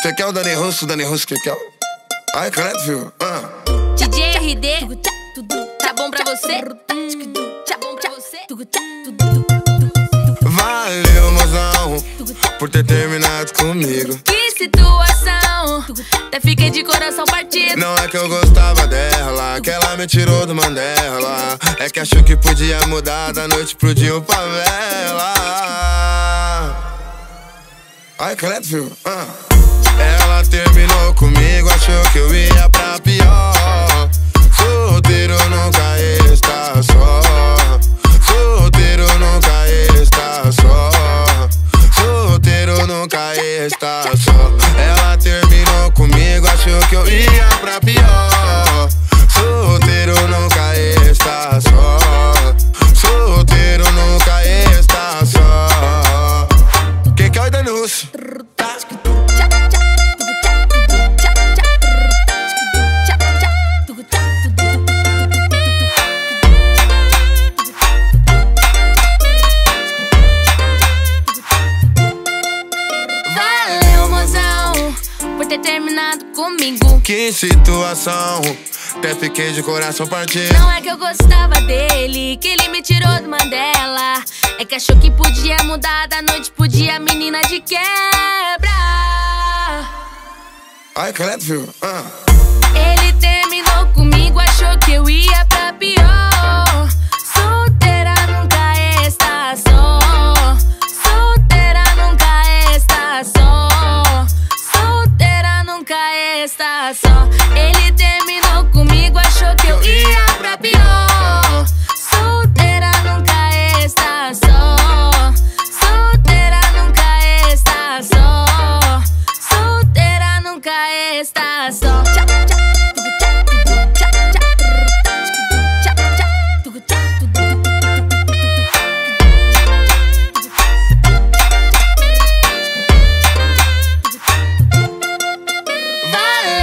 Você quer o Dani Russo, Dani Russo que quer? Ai, credo, filho. Ah. DJ RD, tá bom pra você? Tá bom pra você? Valeu, mozão, por ter terminado comigo. Que situação, até fiquei de coração partido. Não é que eu gostava dela, que ela me tirou do Mandela. É que achou que podia mudar da noite pro dia o favela. Ai, credo, filho. Ah. Ter terminado comigo. Que situação, até fiquei de coração partido. Não é que eu gostava dele, que ele me tirou do Mandela. É que achou que podia mudar da noite pro dia, menina de quebra. Ai, credo, filho. Ah. Ele terminou comigo, achou que eu ia Ele terminou comigo, achou que eu ia pra pior. Solteira nunca está só. Solteira nunca está só. Solteira nunca está só. Tchau, tchau. violence.